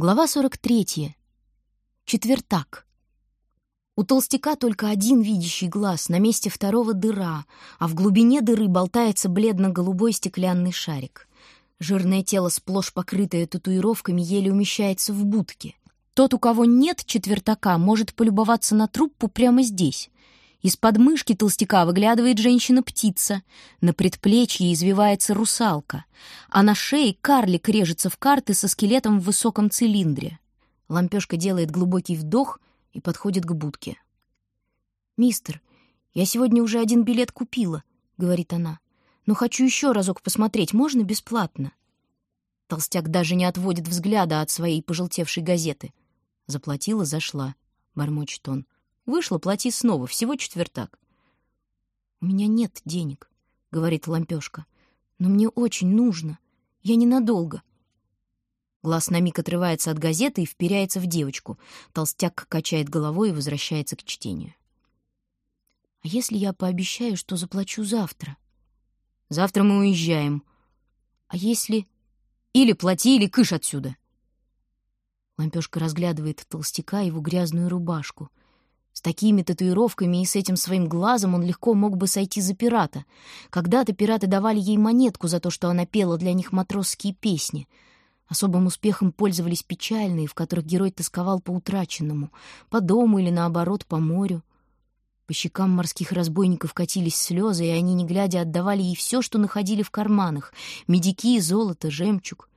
Глава 43. Четвертак. У толстяка только один видящий глаз, на месте второго дыра, а в глубине дыры болтается бледно-голубой стеклянный шарик. Жирное тело, сплошь покрытое татуировками, еле умещается в будке. Тот, у кого нет четвертака, может полюбоваться на труппу прямо здесь. Из подмышки толстяка выглядывает женщина-птица, на предплечье извивается русалка, а на шее карлик режется в карты со скелетом в высоком цилиндре. Лампешка делает глубокий вдох и подходит к будке. «Мистер, я сегодня уже один билет купила», — говорит она. «Но хочу еще разок посмотреть, можно бесплатно?» Толстяк даже не отводит взгляда от своей пожелтевшей газеты. «Заплатила, зашла», — бормочет он. Вышла, плати снова, всего четвертак. «У меня нет денег», — говорит лампешка. «Но мне очень нужно. Я ненадолго». Глаз на миг отрывается от газеты и вперяется в девочку. Толстяк качает головой и возвращается к чтению. «А если я пообещаю, что заплачу завтра?» «Завтра мы уезжаем». «А если...» «Или плати, или кыш отсюда!» Лампешка разглядывает толстяка его грязную рубашку. С такими татуировками и с этим своим глазом он легко мог бы сойти за пирата. Когда-то пираты давали ей монетку за то, что она пела для них матросские песни. Особым успехом пользовались печальные, в которых герой тосковал по утраченному, по дому или, наоборот, по морю. По щекам морских разбойников катились слезы, и они, не глядя, отдавали ей все, что находили в карманах — медики, золото, жемчуг.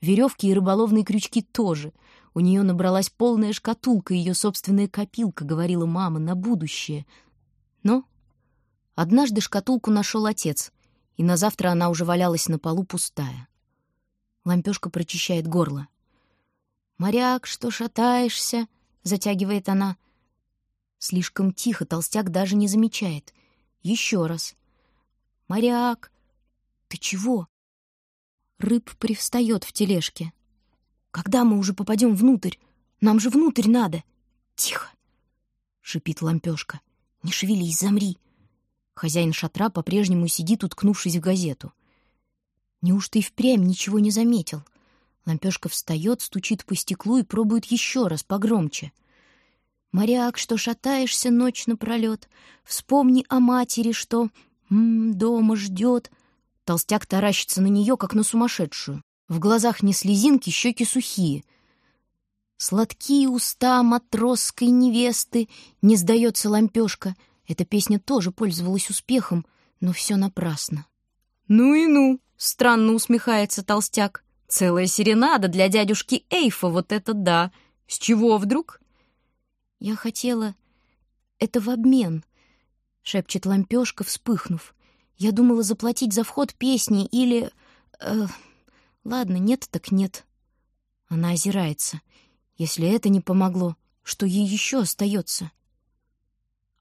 Веревки и рыболовные крючки тоже — у нее набралась полная шкатулка, ее собственная копилка, говорила мама, на будущее. Но однажды шкатулку нашел отец, и на завтра она уже валялась на полу пустая. Лампешка прочищает горло. «Моряк, что шатаешься?» — затягивает она. Слишком тихо, толстяк даже не замечает. Еще раз. «Моряк, ты чего?» Рыб привстает в тележке. Когда мы уже попадем внутрь? Нам же внутрь надо. Тихо, шипит лампешка. Не шевелись, замри. Хозяин шатра по-прежнему сидит, уткнувшись в газету. Неужто и впрямь ничего не заметил? Лампешка встает, стучит по стеклу и пробует еще раз погромче. «Моряк, что шатаешься ночь напролет, вспомни о матери, что м -м, дома ждет». Толстяк таращится на нее, как на сумасшедшую. В глазах не слезинки, щеки сухие. «Сладкие уста матросской невесты», — не сдается лампешка. Эта песня тоже пользовалась успехом, но все напрасно. «Ну и ну!» — странно усмехается толстяк. «Целая серенада для дядюшки Эйфа, вот это да! С чего вдруг?» «Я хотела... Это в обмен», — шепчет лампешка, вспыхнув. «Я думала заплатить за вход песни или... Э, Ладно, нет так нет. Она озирается. Если это не помогло, что ей еще остается?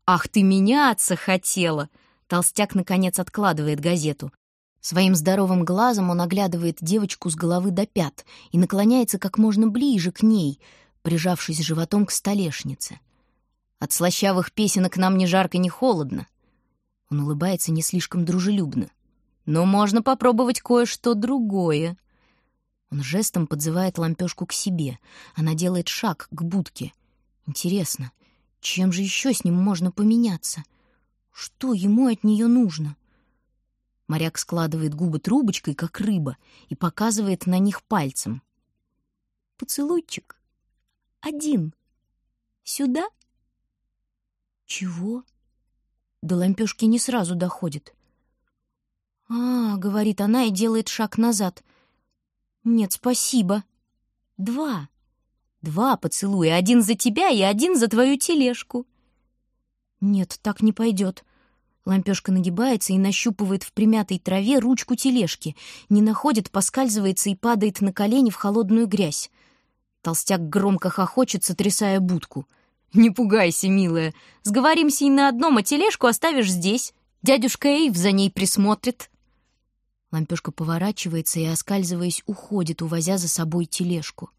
«Ах, ты меняться хотела!» Толстяк, наконец, откладывает газету. Своим здоровым глазом он оглядывает девочку с головы до пят и наклоняется как можно ближе к ней, прижавшись животом к столешнице. «От слащавых песенок нам ни жарко, ни холодно». Он улыбается не слишком дружелюбно. «Но можно попробовать кое-что другое». Он жестом подзывает лампешку к себе. Она делает шаг к будке. Интересно, чем же еще с ним можно поменяться? Что ему от нее нужно? Моряк складывает губы трубочкой, как рыба, и показывает на них пальцем. «Поцелуйчик. Один. Сюда?» «Чего?» До лампешки не сразу доходит. «А, — говорит она и делает шаг назад — «Нет, спасибо. Два. Два поцелуя. Один за тебя и один за твою тележку». «Нет, так не пойдет». Лампешка нагибается и нащупывает в примятой траве ручку тележки, не находит, поскальзывается и падает на колени в холодную грязь. Толстяк громко хохочет, сотрясая будку. «Не пугайся, милая. Сговоримся и на одном, а тележку оставишь здесь. Дядюшка Эйв за ней присмотрит». Лампешка поворачивается и, оскальзываясь, уходит, увозя за собой тележку.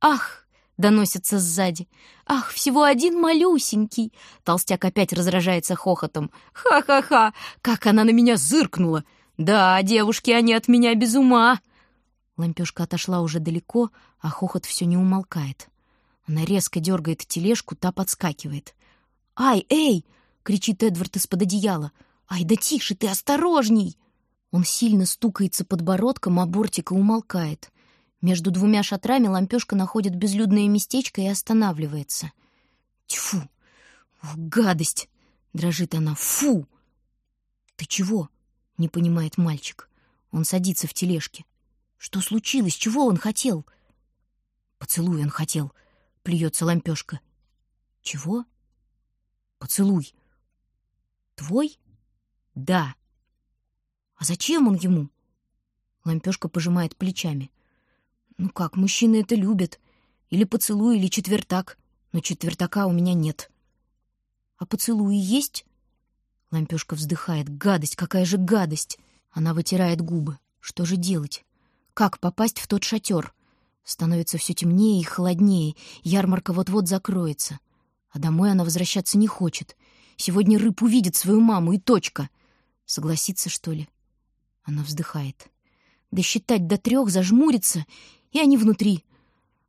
«Ах!» — доносится сзади. «Ах, всего один малюсенький!» Толстяк опять разражается хохотом. «Ха-ха-ха! Как она на меня зыркнула! Да, девушки, они от меня без ума!» Лампёшка отошла уже далеко, а хохот все не умолкает. Она резко дергает тележку, та подскакивает. «Ай, эй!» — кричит Эдвард из-под одеяла. «Ай, да тише ты, осторожней!» Он сильно стукается подбородком, а бортик и умолкает. Между двумя шатрами лампёшка находит безлюдное местечко и останавливается. «Тьфу! О, гадость!» — дрожит она. «Фу!» «Ты чего?» — не понимает мальчик. Он садится в тележке. «Что случилось? Чего он хотел?» «Поцелуй он хотел», — плюется лампёшка. «Чего?» «Поцелуй». «Твой?» «Да». «А зачем он ему?» Лампёшка пожимает плечами. «Ну как, мужчины это любят. Или поцелуй, или четвертак. Но четвертака у меня нет». «А поцелуи есть?» Лампёшка вздыхает. «Гадость, какая же гадость!» Она вытирает губы. «Что же делать? Как попасть в тот шатер?» Становится все темнее и холоднее. Ярмарка вот-вот закроется. А домой она возвращаться не хочет. Сегодня рыб увидит свою маму и точка. Согласится, что ли? Она вздыхает. Досчитать до трех, зажмурится и они внутри.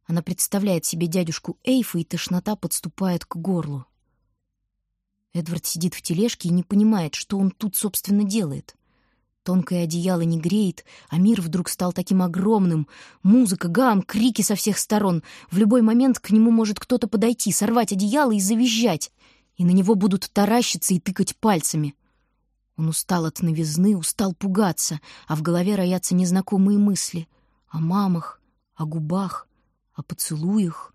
Она представляет себе дядюшку Эйфа, и тошнота подступает к горлу. Эдвард сидит в тележке и не понимает, что он тут, собственно, делает. Тонкое одеяло не греет, а мир вдруг стал таким огромным. Музыка, гам, крики со всех сторон. В любой момент к нему может кто-то подойти, сорвать одеяло и завизжать. И на него будут таращиться и тыкать пальцами. Он устал от новизны, устал пугаться, а в голове роятся незнакомые мысли. О мамах, о губах, о поцелуях.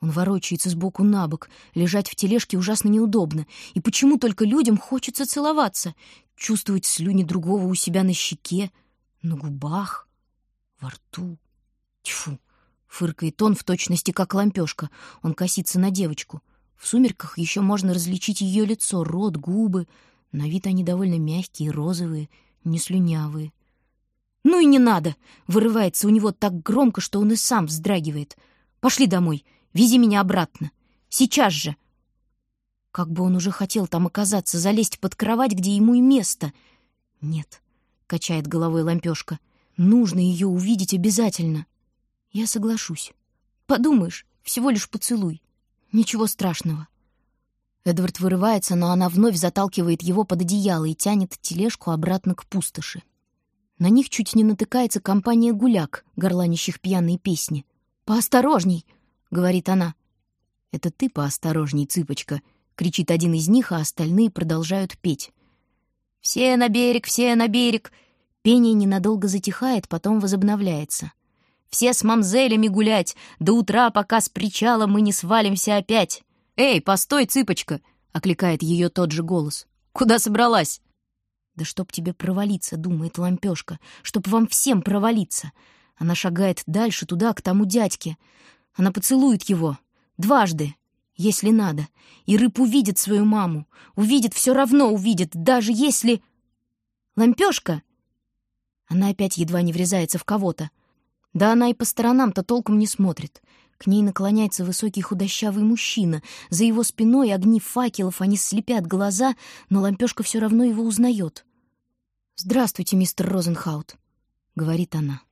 Он ворочается сбоку на бок. Лежать в тележке ужасно неудобно. И почему только людям хочется целоваться? Чувствовать слюни другого у себя на щеке, на губах, во рту. Тьфу! Фыркает он в точности, как лампешка. Он косится на девочку. В сумерках еще можно различить ее лицо, рот, губы. На вид они довольно мягкие, розовые, не слюнявые. «Ну и не надо!» — вырывается у него так громко, что он и сам вздрагивает. «Пошли домой, вези меня обратно. Сейчас же!» Как бы он уже хотел там оказаться, залезть под кровать, где ему и место. «Нет», — качает головой лампёшка, — «нужно ее увидеть обязательно». «Я соглашусь. Подумаешь, всего лишь поцелуй. Ничего страшного». Эдвард вырывается, но она вновь заталкивает его под одеяло и тянет тележку обратно к пустоши. На них чуть не натыкается компания гуляк, горланищих пьяные песни. «Поосторожней!» — говорит она. «Это ты поосторожней, цыпочка!» — кричит один из них, а остальные продолжают петь. «Все на берег, все на берег!» Пение ненадолго затихает, потом возобновляется. «Все с мамзелями гулять! До утра, пока с причала мы не свалимся опять!» «Эй, постой, цыпочка!» — окликает ее тот же голос. «Куда собралась?» «Да чтоб тебе провалиться», — думает лампёшка, «чтоб вам всем провалиться». Она шагает дальше, туда, к тому дядьке. Она поцелует его. Дважды, если надо. И рыб увидит свою маму. Увидит, все равно увидит, даже если... «Лампёшка!» Она опять едва не врезается в кого-то. Да она и по сторонам-то толком не смотрит. К ней наклоняется высокий худощавый мужчина. За его спиной огни факелов, они слепят глаза, но лампёшка все равно его узнает. «Здравствуйте, мистер Розенхаут», — говорит она.